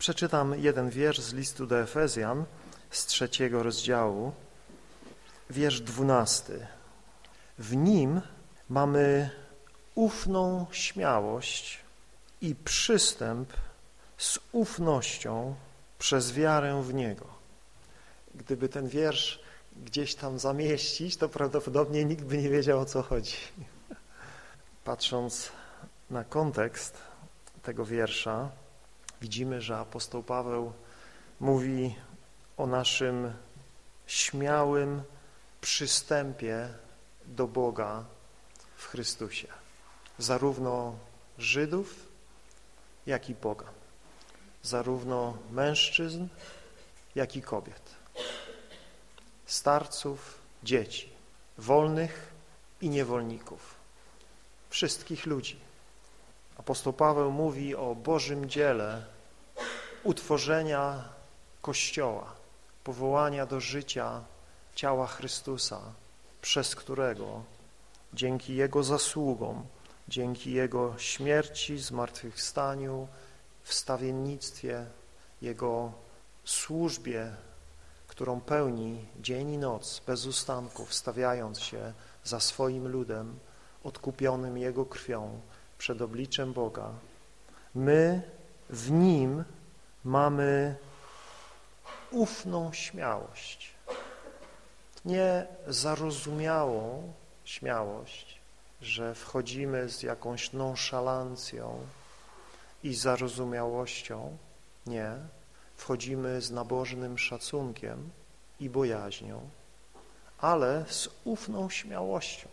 Przeczytam jeden wiersz z listu do Efezjan z trzeciego rozdziału, wiersz dwunasty. W nim mamy ufną śmiałość i przystęp z ufnością przez wiarę w Niego. Gdyby ten wiersz gdzieś tam zamieścić, to prawdopodobnie nikt by nie wiedział, o co chodzi. Patrząc na kontekst tego wiersza, widzimy, że apostoł Paweł mówi o naszym śmiałym przystępie do Boga w Chrystusie. Zarówno Żydów, jak i pogan. Zarówno mężczyzn, jak i kobiet. Starców, dzieci, wolnych i niewolników. Wszystkich ludzi. Apostoł Paweł mówi o Bożym dziele utworzenia Kościoła, powołania do życia ciała Chrystusa, przez którego dzięki Jego zasługom, dzięki Jego śmierci, zmartwychwstaniu, wstawiennictwie, Jego służbie, którą pełni dzień i noc bez ustanku, wstawiając się za swoim ludem, odkupionym Jego krwią przed obliczem Boga, my w Nim mamy ufną śmiałość, nie zarozumiałą śmiałość, że wchodzimy z jakąś nonszalancją i zarozumiałością, nie, wchodzimy z nabożnym szacunkiem i bojaźnią, ale z ufną śmiałością,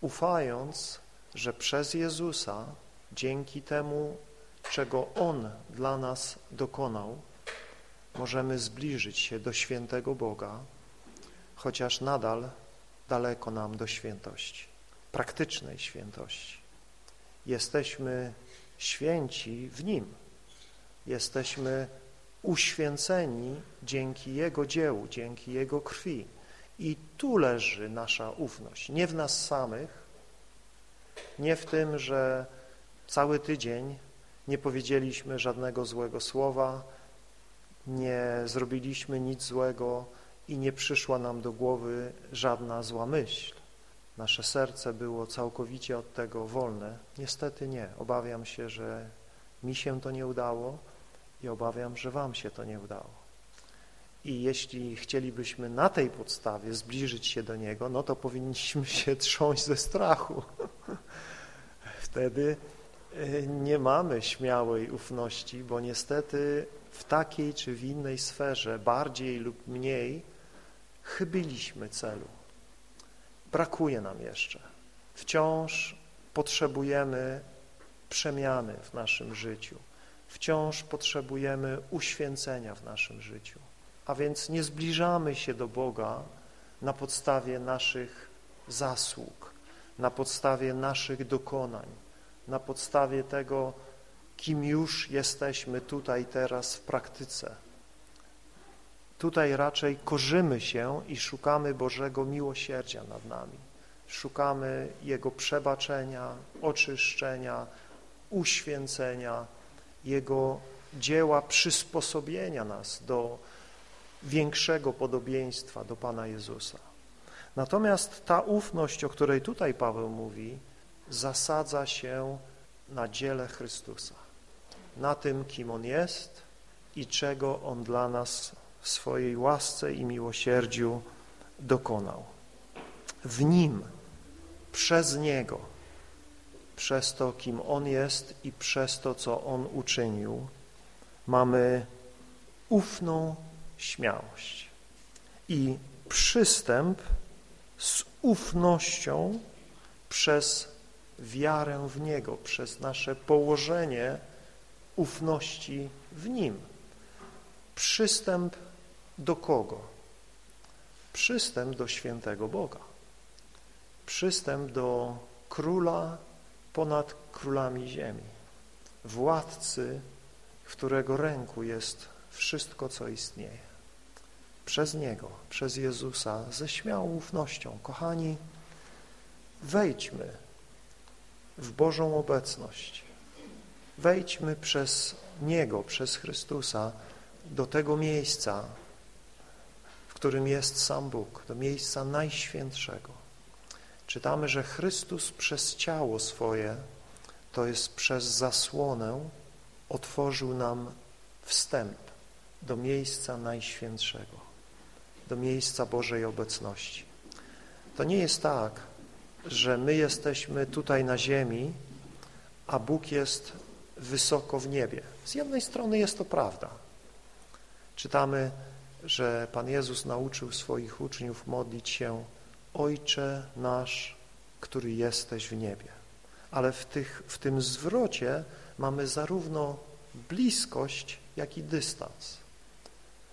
ufając, że przez Jezusa, dzięki temu, czego On dla nas dokonał, możemy zbliżyć się do świętego Boga, chociaż nadal daleko nam do świętości, praktycznej świętości. Jesteśmy święci w Nim. Jesteśmy uświęceni dzięki Jego dziełu, dzięki Jego krwi. I tu leży nasza ufność, nie w nas samych, nie w tym, że cały tydzień nie powiedzieliśmy żadnego złego słowa, nie zrobiliśmy nic złego i nie przyszła nam do głowy żadna zła myśl. Nasze serce było całkowicie od tego wolne. Niestety nie. Obawiam się, że mi się to nie udało i obawiam, że wam się to nie udało. I jeśli chcielibyśmy na tej podstawie zbliżyć się do Niego, no to powinniśmy się trząść ze strachu. Wtedy e, nie mamy śmiałej ufności, bo niestety w takiej czy w innej sferze, bardziej lub mniej, chybiliśmy celu. Brakuje nam jeszcze. Wciąż potrzebujemy przemiany w naszym życiu. Wciąż potrzebujemy uświęcenia w naszym życiu. A więc nie zbliżamy się do Boga na podstawie naszych zasług, na podstawie naszych dokonań, na podstawie tego, kim już jesteśmy tutaj teraz w praktyce. Tutaj raczej korzymy się i szukamy Bożego miłosierdzia nad nami. Szukamy Jego przebaczenia, oczyszczenia, uświęcenia, Jego dzieła przysposobienia nas do większego podobieństwa do Pana Jezusa. Natomiast ta ufność, o której tutaj Paweł mówi, zasadza się na dziele Chrystusa, na tym, kim On jest i czego On dla nas w swojej łasce i miłosierdziu dokonał. W Nim, przez Niego, przez to, kim On jest i przez to, co On uczynił, mamy ufną śmiałość i przystęp z ufnością przez wiarę w Niego, przez nasze położenie ufności w Nim. Przystęp do kogo? Przystęp do świętego Boga. Przystęp do króla ponad królami ziemi. Władcy, w którego ręku jest wszystko, co istnieje. Przez Niego, przez Jezusa, ze śmiałą ufnością. Kochani, wejdźmy w Bożą obecność. Wejdźmy przez Niego, przez Chrystusa do tego miejsca, w którym jest sam Bóg, do miejsca najświętszego. Czytamy, że Chrystus przez ciało swoje, to jest przez zasłonę, otworzył nam wstęp do miejsca najświętszego, do miejsca Bożej obecności. To nie jest tak, że my jesteśmy tutaj na ziemi, a Bóg jest wysoko w niebie. Z jednej strony jest to prawda. Czytamy, że Pan Jezus nauczył swoich uczniów modlić się Ojcze nasz, który jesteś w niebie. Ale w, tych, w tym zwrocie mamy zarówno bliskość, jak i dystans.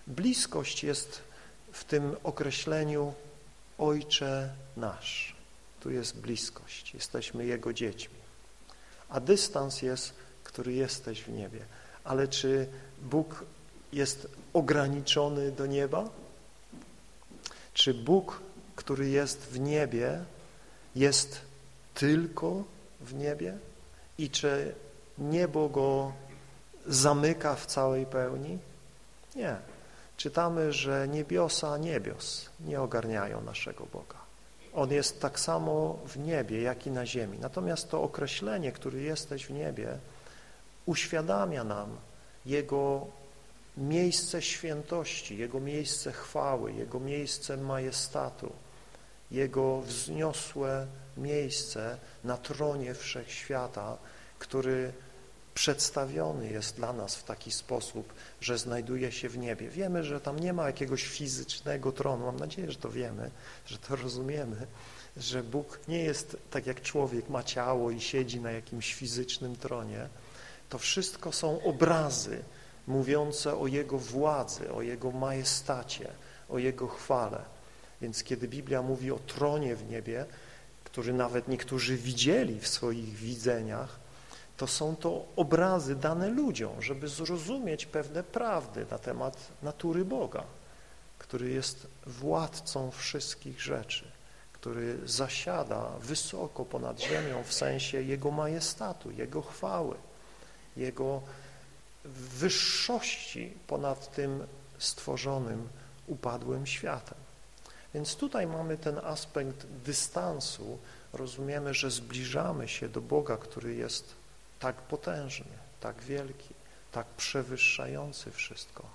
Bliskość jest w tym określeniu Ojcze nasz. Tu jest bliskość, jesteśmy Jego dziećmi. A dystans jest, który jesteś w niebie. Ale czy Bóg jest ograniczony do nieba? Czy Bóg, który jest w niebie, jest tylko w niebie? I czy niebo go zamyka w całej pełni? Nie. Czytamy, że niebiosa niebios nie ogarniają naszego Boga. On jest tak samo w niebie, jak i na ziemi. Natomiast to określenie, który jesteś w niebie, uświadamia nam Jego miejsce świętości, Jego miejsce chwały, Jego miejsce majestatu, Jego wzniosłe miejsce na tronie wszechświata, który przedstawiony jest dla nas w taki sposób, że znajduje się w niebie. Wiemy, że tam nie ma jakiegoś fizycznego tronu. Mam nadzieję, że to wiemy, że to rozumiemy, że Bóg nie jest tak jak człowiek, ma ciało i siedzi na jakimś fizycznym tronie. To wszystko są obrazy mówiące o Jego władzy, o Jego majestacie, o Jego chwale. Więc kiedy Biblia mówi o tronie w niebie, który nawet niektórzy widzieli w swoich widzeniach, to są to obrazy dane ludziom, żeby zrozumieć pewne prawdy na temat natury Boga, który jest władcą wszystkich rzeczy, który zasiada wysoko ponad ziemią w sensie Jego majestatu, Jego chwały, Jego wyższości ponad tym stworzonym, upadłym światem. Więc tutaj mamy ten aspekt dystansu, rozumiemy, że zbliżamy się do Boga, który jest tak potężny, tak wielki, tak przewyższający wszystko,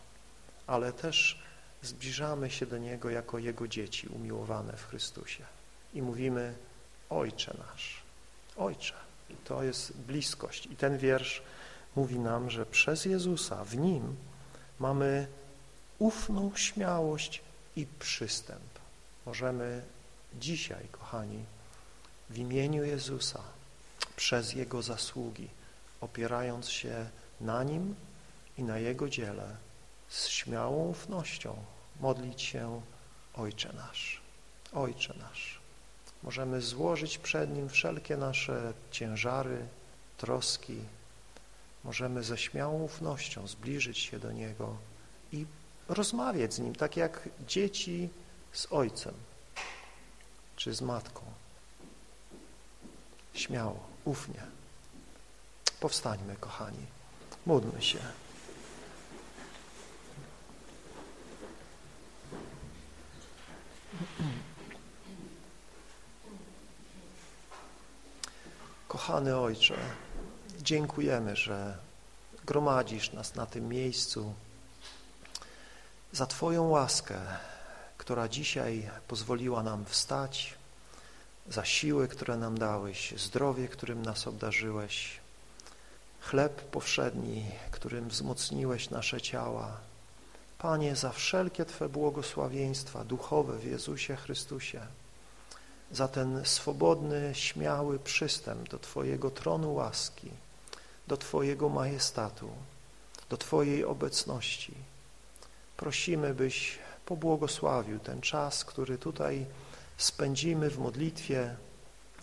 ale też zbliżamy się do Niego jako Jego dzieci umiłowane w Chrystusie i mówimy Ojcze nasz, Ojcze. I to jest bliskość. I ten wiersz mówi nam, że przez Jezusa, w Nim mamy ufną śmiałość i przystęp. Możemy dzisiaj, kochani, w imieniu Jezusa, przez Jego zasługi, opierając się na Nim i na Jego dziele, z śmiałą ufnością modlić się Ojcze nasz, Ojcze nasz. Możemy złożyć przed Nim wszelkie nasze ciężary, troski, możemy ze śmiałą ufnością zbliżyć się do Niego i rozmawiać z Nim, tak jak dzieci z Ojcem czy z Matką. Śmiało, ufnie. Powstańmy, kochani. Módlmy się. Kochany Ojcze, dziękujemy, że gromadzisz nas na tym miejscu za Twoją łaskę, która dzisiaj pozwoliła nam wstać, za siły, które nam dałeś, zdrowie, którym nas obdarzyłeś, chleb powszedni, którym wzmocniłeś nasze ciała. Panie, za wszelkie Twe błogosławieństwa duchowe w Jezusie Chrystusie, za ten swobodny, śmiały przystęp do Twojego tronu łaski, do Twojego majestatu, do Twojej obecności. Prosimy, byś pobłogosławił ten czas, który tutaj spędzimy w modlitwie,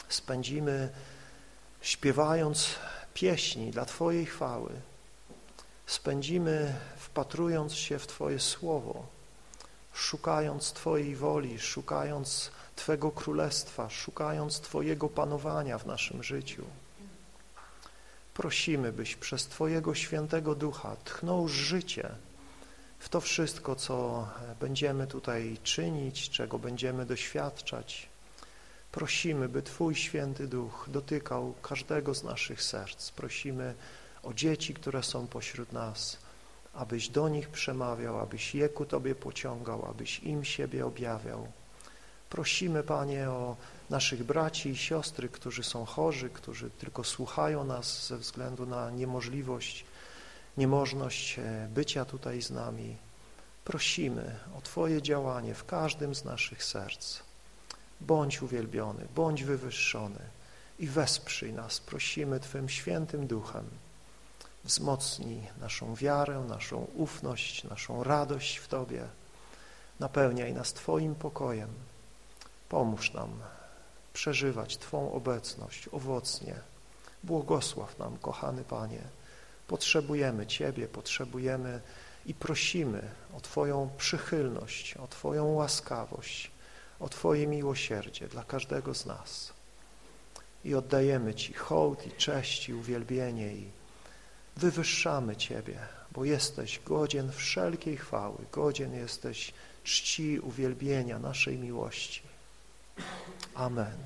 spędzimy śpiewając pieśni dla Twojej chwały, spędzimy wpatrując się w Twoje Słowo, szukając Twojej woli, szukając Twego Królestwa, szukając Twojego panowania w naszym życiu. Prosimy, byś przez Twojego świętego ducha tchnął życie w to wszystko, co będziemy tutaj czynić, czego będziemy doświadczać. Prosimy, by Twój święty duch dotykał każdego z naszych serc. Prosimy o dzieci, które są pośród nas, abyś do nich przemawiał, abyś je ku Tobie pociągał, abyś im siebie objawiał. Prosimy, Panie, o naszych braci i siostry, którzy są chorzy, którzy tylko słuchają nas ze względu na niemożliwość, niemożność e, bycia tutaj z nami. Prosimy o Twoje działanie w każdym z naszych serc. Bądź uwielbiony, bądź wywyższony i wesprzyj nas, prosimy Twym świętym duchem. Wzmocnij naszą wiarę, naszą ufność, naszą radość w Tobie. Napełniaj nas Twoim pokojem. Pomóż nam przeżywać Twą obecność owocnie. Błogosław nam, kochany Panie. Potrzebujemy Ciebie, potrzebujemy i prosimy o Twoją przychylność, o Twoją łaskawość, o Twoje miłosierdzie dla każdego z nas. I oddajemy Ci hołd i cześć i uwielbienie i wywyższamy Ciebie, bo jesteś godzien wszelkiej chwały, godzien jesteś czci, uwielbienia, naszej miłości. Amen.